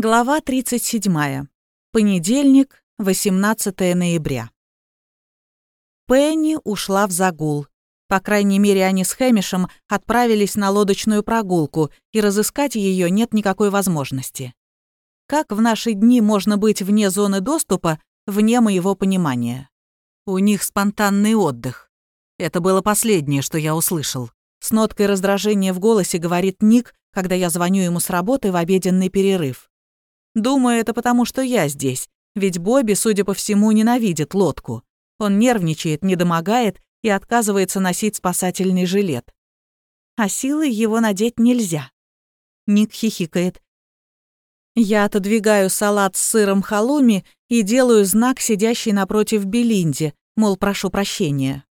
Глава 37. Понедельник, 18 ноября. Пенни ушла в загул. По крайней мере, они с Хэмишем отправились на лодочную прогулку, и разыскать ее нет никакой возможности. Как в наши дни можно быть вне зоны доступа, вне моего понимания? У них спонтанный отдых. Это было последнее, что я услышал. С ноткой раздражения в голосе говорит Ник, когда я звоню ему с работы в обеденный перерыв. Думаю, это потому, что я здесь. Ведь Бобби, судя по всему, ненавидит лодку. Он нервничает, недомогает и отказывается носить спасательный жилет. А силой его надеть нельзя. Ник хихикает. Я отодвигаю салат с сыром халуми и делаю знак, сидящий напротив Белинди, мол, прошу прощения.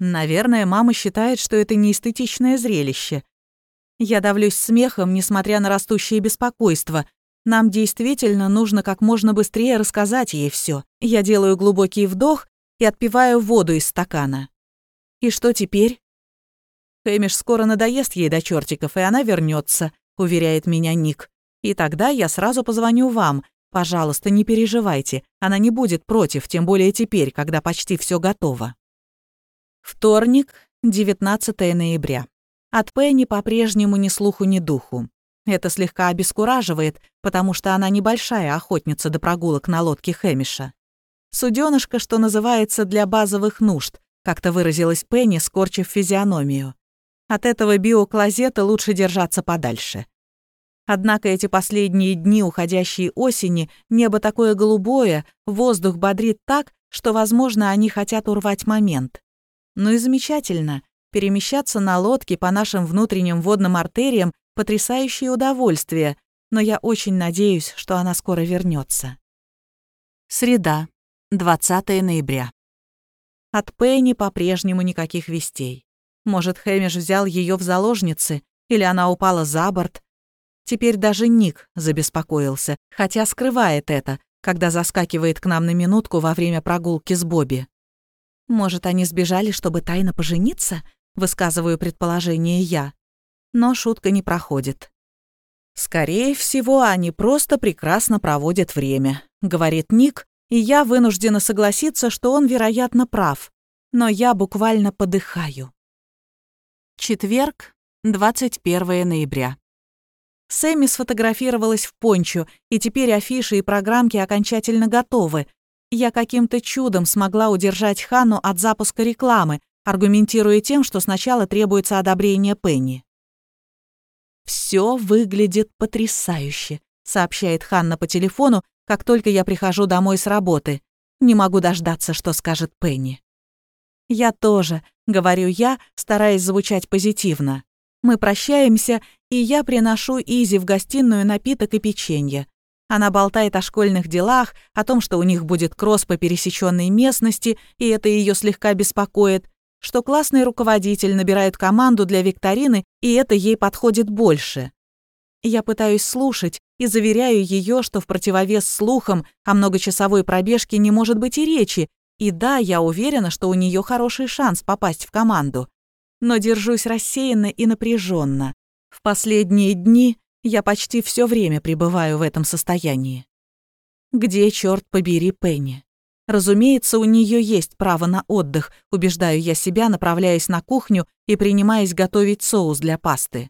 Наверное, мама считает, что это неэстетичное зрелище. Я давлюсь смехом, несмотря на растущее беспокойство, нам действительно нужно как можно быстрее рассказать ей все. Я делаю глубокий вдох и отпиваю воду из стакана. И что теперь? Хэмиш скоро надоест ей до чертиков, и она вернется, уверяет меня Ник. И тогда я сразу позвоню вам. Пожалуйста, не переживайте. Она не будет против, тем более теперь, когда почти все готово. Вторник, 19 ноября. От Пенни по-прежнему ни слуху, ни духу. Это слегка обескураживает, потому что она небольшая охотница до прогулок на лодке Хэмиша. Суденышко, что называется, для базовых нужд, как-то выразилась Пенни, скорчив физиономию. От этого биоклозета лучше держаться подальше. Однако эти последние дни уходящей осени небо такое голубое, воздух бодрит так, что, возможно, они хотят урвать момент. Ну и замечательно. Перемещаться на лодке по нашим внутренним водным артериям потрясающее удовольствие, но я очень надеюсь, что она скоро вернется. Среда, 20 ноября. От Пенни по-прежнему никаких вестей. Может, Хэмиш взял ее в заложницы, или она упала за борт. Теперь даже Ник забеспокоился, хотя скрывает это, когда заскакивает к нам на минутку во время прогулки с Бобби. Может, они сбежали, чтобы тайно пожениться? Высказываю предположение я но шутка не проходит. «Скорее всего, они просто прекрасно проводят время», — говорит Ник, и я вынуждена согласиться, что он, вероятно, прав. Но я буквально подыхаю. Четверг, 21 ноября. Сэмми сфотографировалась в пончо, и теперь афиши и программки окончательно готовы. Я каким-то чудом смогла удержать Хану от запуска рекламы, аргументируя тем, что сначала требуется одобрение Пенни. «Все выглядит потрясающе», — сообщает Ханна по телефону, как только я прихожу домой с работы. Не могу дождаться, что скажет Пенни. «Я тоже», — говорю я, стараясь звучать позитивно. Мы прощаемся, и я приношу Изи в гостиную напиток и печенье. Она болтает о школьных делах, о том, что у них будет кросс по пересеченной местности, и это ее слегка беспокоит, что классный руководитель набирает команду для викторины, и это ей подходит больше. Я пытаюсь слушать и заверяю ее, что в противовес слухам о многочасовой пробежке не может быть и речи, и да, я уверена, что у нее хороший шанс попасть в команду. Но держусь рассеянно и напряженно. В последние дни я почти все время пребываю в этом состоянии. Где, черт побери, Пенни? Разумеется, у нее есть право на отдых, убеждаю я себя, направляясь на кухню и принимаясь готовить соус для пасты.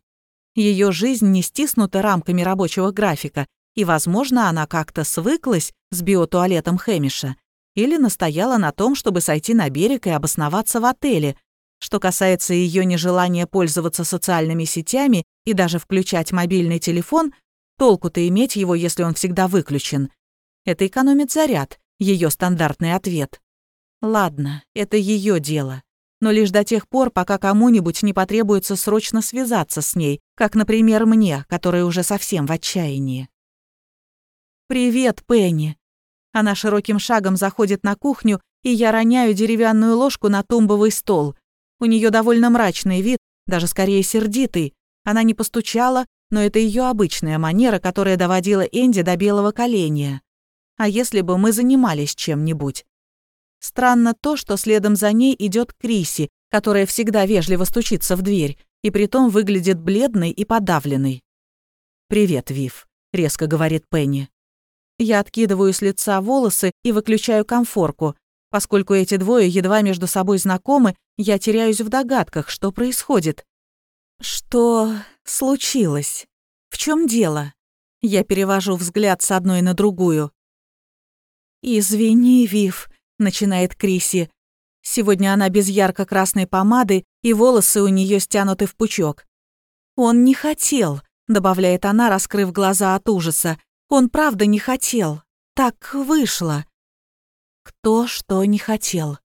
Ее жизнь не стиснута рамками рабочего графика, и, возможно, она как-то свыклась с биотуалетом Хэмиша или настояла на том, чтобы сойти на берег и обосноваться в отеле. Что касается ее нежелания пользоваться социальными сетями и даже включать мобильный телефон, толку-то иметь его, если он всегда выключен. Это экономит заряд, ее стандартный ответ. Ладно, это ее дело. Но лишь до тех пор, пока кому-нибудь не потребуется срочно связаться с ней, как, например, мне, которая уже совсем в отчаянии. «Привет, Пенни!» Она широким шагом заходит на кухню, и я роняю деревянную ложку на тумбовый стол. У нее довольно мрачный вид, даже скорее сердитый. Она не постучала, но это ее обычная манера, которая доводила Энди до белого коленя. А если бы мы занимались чем-нибудь? Странно то, что следом за ней идет Криси, которая всегда вежливо стучится в дверь, и притом выглядит бледной и подавленной. «Привет, Вив», — резко говорит Пенни. Я откидываю с лица волосы и выключаю комфорку. Поскольку эти двое едва между собой знакомы, я теряюсь в догадках, что происходит. Что случилось? В чем дело? Я перевожу взгляд с одной на другую. «Извини, Вив», — начинает Криси. Сегодня она без ярко-красной помады, и волосы у нее стянуты в пучок. «Он не хотел», — добавляет она, раскрыв глаза от ужаса. «Он правда не хотел. Так вышло». «Кто что не хотел?»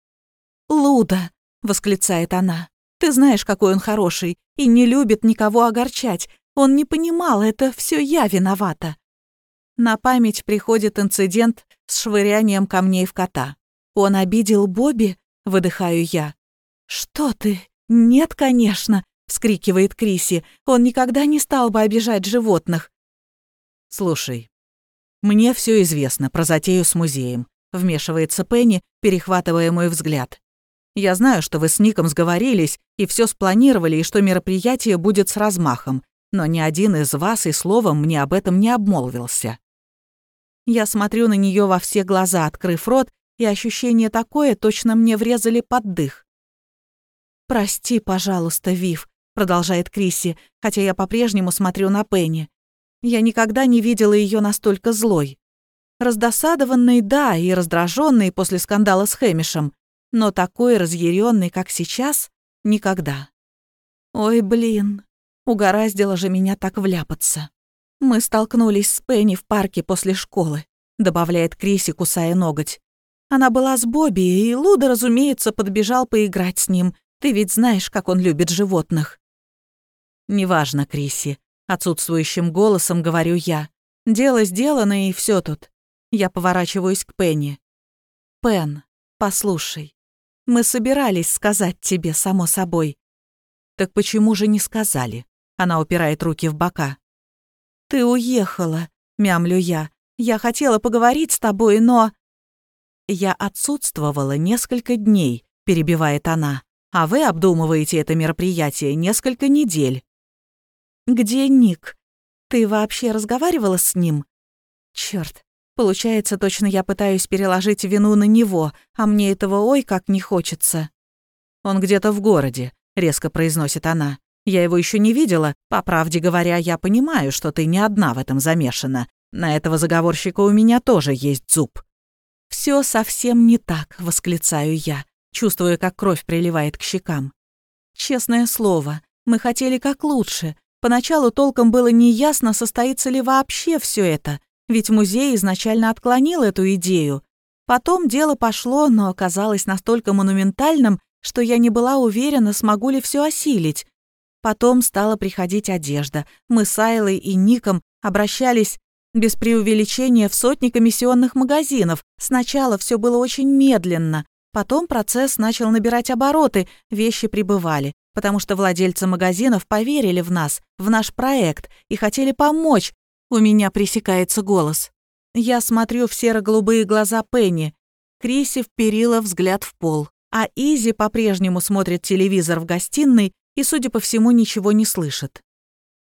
«Луда», — восклицает она. «Ты знаешь, какой он хороший, и не любит никого огорчать. Он не понимал, это все я виновата». На память приходит инцидент с швырянием камней в кота. «Он обидел Бобби?» — выдыхаю я. «Что ты? Нет, конечно!» — вскрикивает Криси. «Он никогда не стал бы обижать животных». «Слушай, мне все известно про затею с музеем», — вмешивается Пенни, перехватывая мой взгляд. «Я знаю, что вы с Ником сговорились и все спланировали, и что мероприятие будет с размахом, но ни один из вас и словом мне об этом не обмолвился. Я смотрю на нее во все глаза, открыв рот, и ощущение такое, точно мне врезали под дых. «Прости, пожалуйста, Вив», — продолжает Криси, хотя я по-прежнему смотрю на Пенни. Я никогда не видела ее настолько злой. Раздосадованной, да, и раздраженной после скандала с Хэмишем, но такой разъяренной, как сейчас, никогда. Ой, блин, угораздило же меня так вляпаться. «Мы столкнулись с Пенни в парке после школы», — добавляет Криси, кусая ноготь. «Она была с Бобби, и Луда, разумеется, подбежал поиграть с ним. Ты ведь знаешь, как он любит животных». «Неважно, Криси», — отсутствующим голосом говорю я. «Дело сделано, и все тут». Я поворачиваюсь к Пенни. «Пен, послушай, мы собирались сказать тебе, само собой». «Так почему же не сказали?» Она упирает руки в бока. «Ты уехала», — мямлю я. «Я хотела поговорить с тобой, но...» «Я отсутствовала несколько дней», — перебивает она. «А вы обдумываете это мероприятие несколько недель». «Где Ник? Ты вообще разговаривала с ним?» Черт, получается, точно я пытаюсь переложить вину на него, а мне этого ой как не хочется». «Он где-то в городе», — резко произносит она. Я его еще не видела. По правде говоря, я понимаю, что ты не одна в этом замешана. На этого заговорщика у меня тоже есть зуб». Все совсем не так», — восклицаю я, чувствуя, как кровь приливает к щекам. «Честное слово, мы хотели как лучше. Поначалу толком было неясно, состоится ли вообще все это, ведь музей изначально отклонил эту идею. Потом дело пошло, но оказалось настолько монументальным, что я не была уверена, смогу ли все осилить. Потом стала приходить одежда. Мы с Айлой и Ником обращались без преувеличения в сотни комиссионных магазинов. Сначала все было очень медленно. Потом процесс начал набирать обороты, вещи прибывали, потому что владельцы магазинов поверили в нас, в наш проект и хотели помочь. У меня пресекается голос. Я смотрю в серо-голубые глаза Пенни. Криси вперила взгляд в пол, а Изи по-прежнему смотрит телевизор в гостиной и, судя по всему, ничего не слышит.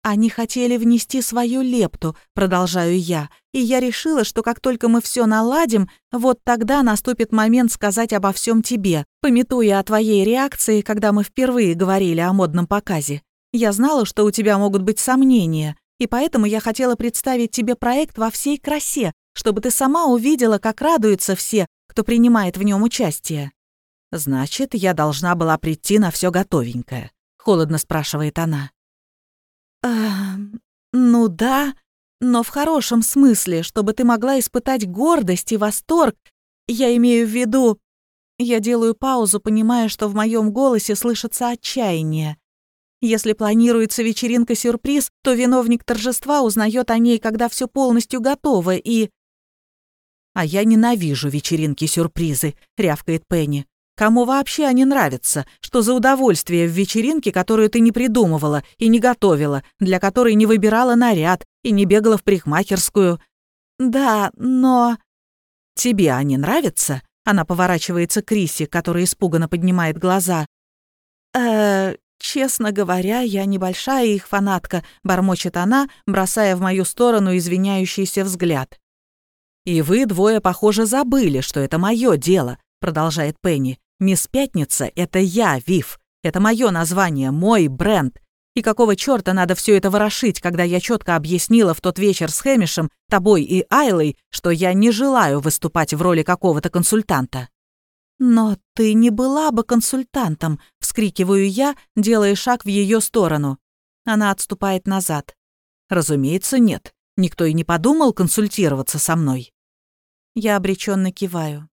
«Они хотели внести свою лепту», — продолжаю я, «и я решила, что как только мы все наладим, вот тогда наступит момент сказать обо всем тебе, пометуя о твоей реакции, когда мы впервые говорили о модном показе. Я знала, что у тебя могут быть сомнения, и поэтому я хотела представить тебе проект во всей красе, чтобы ты сама увидела, как радуются все, кто принимает в нем участие». «Значит, я должна была прийти на все готовенькое», холодно спрашивает она. «А, ну да, но в хорошем смысле, чтобы ты могла испытать гордость и восторг. Я имею в виду...» Я делаю паузу, понимая, что в моем голосе слышится отчаяние. Если планируется вечеринка-сюрприз, то виновник торжества узнает о ней, когда все полностью готово, и... «А я ненавижу вечеринки-сюрпризы», — рявкает Пенни. Кому вообще они нравятся? Что за удовольствие в вечеринке, которую ты не придумывала и не готовила, для которой не выбирала наряд и не бегала в парикмахерскую? Да, но... Тебе они нравятся? Она поворачивается к Крисе, которая испуганно поднимает глаза. э «Честно говоря, я небольшая их фанатка», — бормочет она, бросая в мою сторону извиняющийся взгляд. «И вы двое, похоже, забыли, что это мое дело», — продолжает Пенни. «Мисс Пятница — это я, Вив. Это мое название, мой бренд. И какого чёрта надо все это ворошить, когда я четко объяснила в тот вечер с Хэмишем, тобой и Айлой, что я не желаю выступать в роли какого-то консультанта?» «Но ты не была бы консультантом», — вскрикиваю я, делая шаг в ее сторону. Она отступает назад. «Разумеется, нет. Никто и не подумал консультироваться со мной». Я обреченно киваю.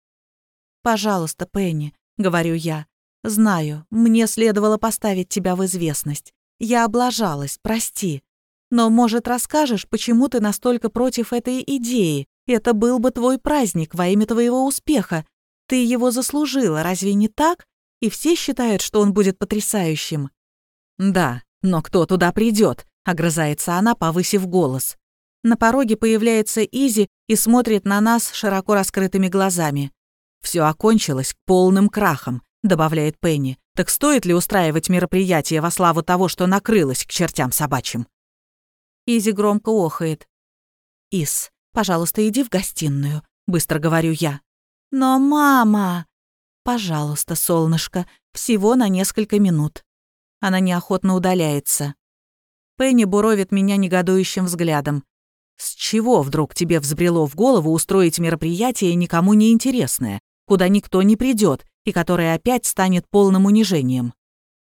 «Пожалуйста, Пенни», — говорю я. «Знаю, мне следовало поставить тебя в известность. Я облажалась, прости. Но, может, расскажешь, почему ты настолько против этой идеи? Это был бы твой праздник во имя твоего успеха. Ты его заслужила, разве не так? И все считают, что он будет потрясающим». «Да, но кто туда придет? огрызается она, повысив голос. На пороге появляется Изи и смотрит на нас широко раскрытыми глазами. Все окончилось полным крахом», — добавляет Пенни. «Так стоит ли устраивать мероприятие во славу того, что накрылось к чертям собачьим?» Изи громко охает. «Ис, пожалуйста, иди в гостиную», — быстро говорю я. «Но мама...» «Пожалуйста, солнышко, всего на несколько минут». Она неохотно удаляется. Пенни буровит меня негодующим взглядом. «С чего вдруг тебе взбрело в голову устроить мероприятие никому не интересное, куда никто не придет и которое опять станет полным унижением?»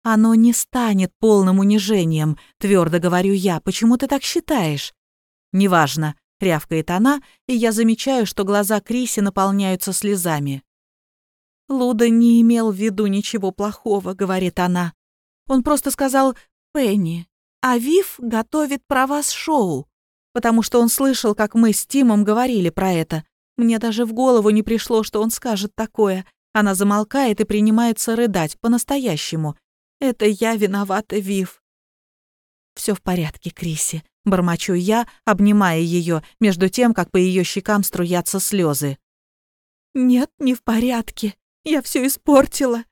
«Оно не станет полным унижением», — твердо говорю я. «Почему ты так считаешь?» «Неважно. — рявкает она, и я замечаю, что глаза Криси наполняются слезами. «Луда не имел в виду ничего плохого», — говорит она. «Он просто сказал «Пенни, а Вив готовит про вас шоу», потому что он слышал, как мы с Тимом говорили про это. Мне даже в голову не пришло, что он скажет такое. Она замолкает и принимается рыдать по-настоящему. «Это я виновата, Вив». «Все в порядке, Криси», Бормочу я, обнимая ее, между тем, как по ее щекам струятся слезы. «Нет, не в порядке. Я все испортила».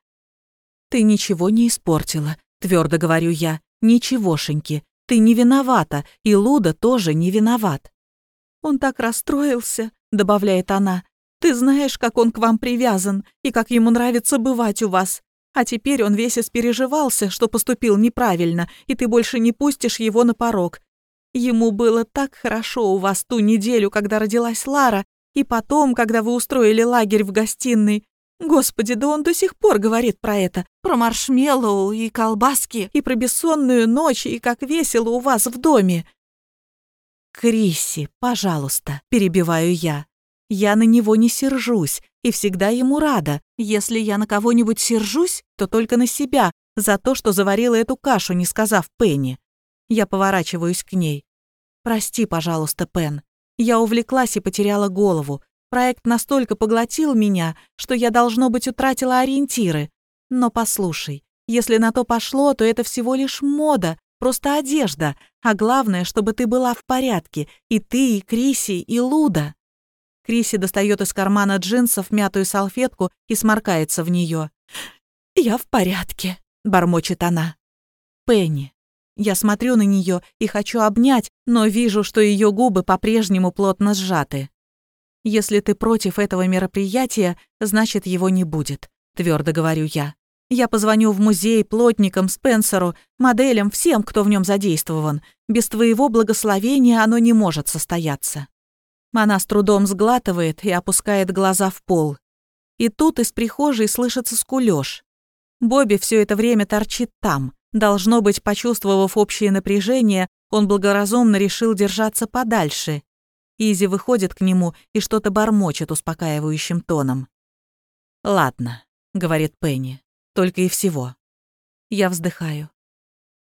«Ты ничего не испортила», — твердо говорю я. «Ничегошеньки. Ты не виновата, и Луда тоже не виноват». «Он так расстроился», — добавляет она. «Ты знаешь, как он к вам привязан, и как ему нравится бывать у вас. А теперь он весь испереживался, что поступил неправильно, и ты больше не пустишь его на порог. Ему было так хорошо у вас ту неделю, когда родилась Лара, и потом, когда вы устроили лагерь в гостиной. Господи, да он до сих пор говорит про это, про маршмеллоу и колбаски, и про бессонную ночь, и как весело у вас в доме. Крисси, пожалуйста, перебиваю я. Я на него не сержусь и всегда ему рада. Если я на кого-нибудь сержусь, то только на себя, за то, что заварила эту кашу, не сказав Пенни. Я поворачиваюсь к ней. «Прости, пожалуйста, Пен. Я увлеклась и потеряла голову. Проект настолько поглотил меня, что я, должно быть, утратила ориентиры. Но послушай, если на то пошло, то это всего лишь мода, просто одежда. А главное, чтобы ты была в порядке. И ты, и Криси, и Луда». Криси достает из кармана джинсов мятую салфетку и сморкается в нее. «Я в порядке», — бормочет она. «Пенни, я смотрю на нее и хочу обнять, но вижу, что ее губы по-прежнему плотно сжаты. «Если ты против этого мероприятия, значит, его не будет», — твердо говорю я. «Я позвоню в музей, плотникам, Спенсеру, моделям, всем, кто в нем задействован. Без твоего благословения оно не может состояться». Она с трудом сглатывает и опускает глаза в пол. И тут из прихожей слышится скулёж. Бобби все это время торчит там. Должно быть, почувствовав общее напряжение, он благоразумно решил держаться подальше. Изи выходит к нему и что-то бормочет успокаивающим тоном. «Ладно», — говорит Пенни, — «только и всего». Я вздыхаю.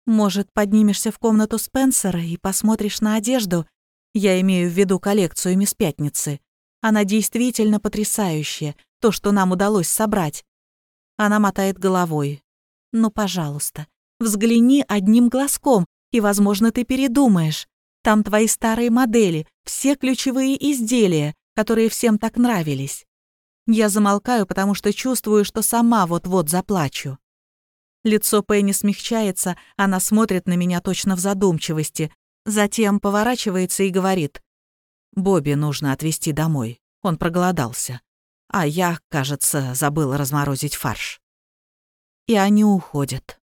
«Может, поднимешься в комнату Спенсера и посмотришь на одежду? Я имею в виду коллекцию Мисс Пятницы. Она действительно потрясающая, то, что нам удалось собрать». Она мотает головой. «Ну, пожалуйста, Взгляни одним глазком, и, возможно, ты передумаешь. Там твои старые модели, все ключевые изделия, которые всем так нравились. Я замолкаю, потому что чувствую, что сама вот-вот заплачу. Лицо Пенни смягчается, она смотрит на меня точно в задумчивости, затем поворачивается и говорит. «Бобби нужно отвезти домой, он проголодался. А я, кажется, забыла разморозить фарш». И они уходят.